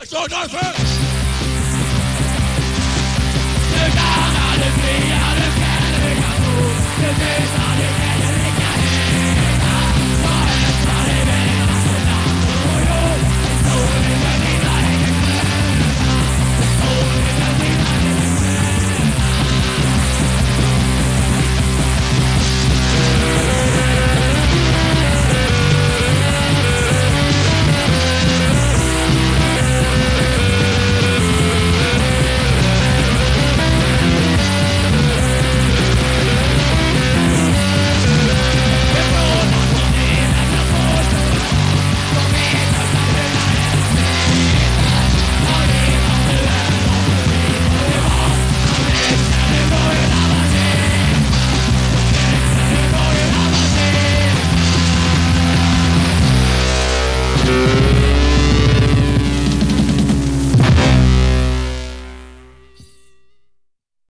Le garde à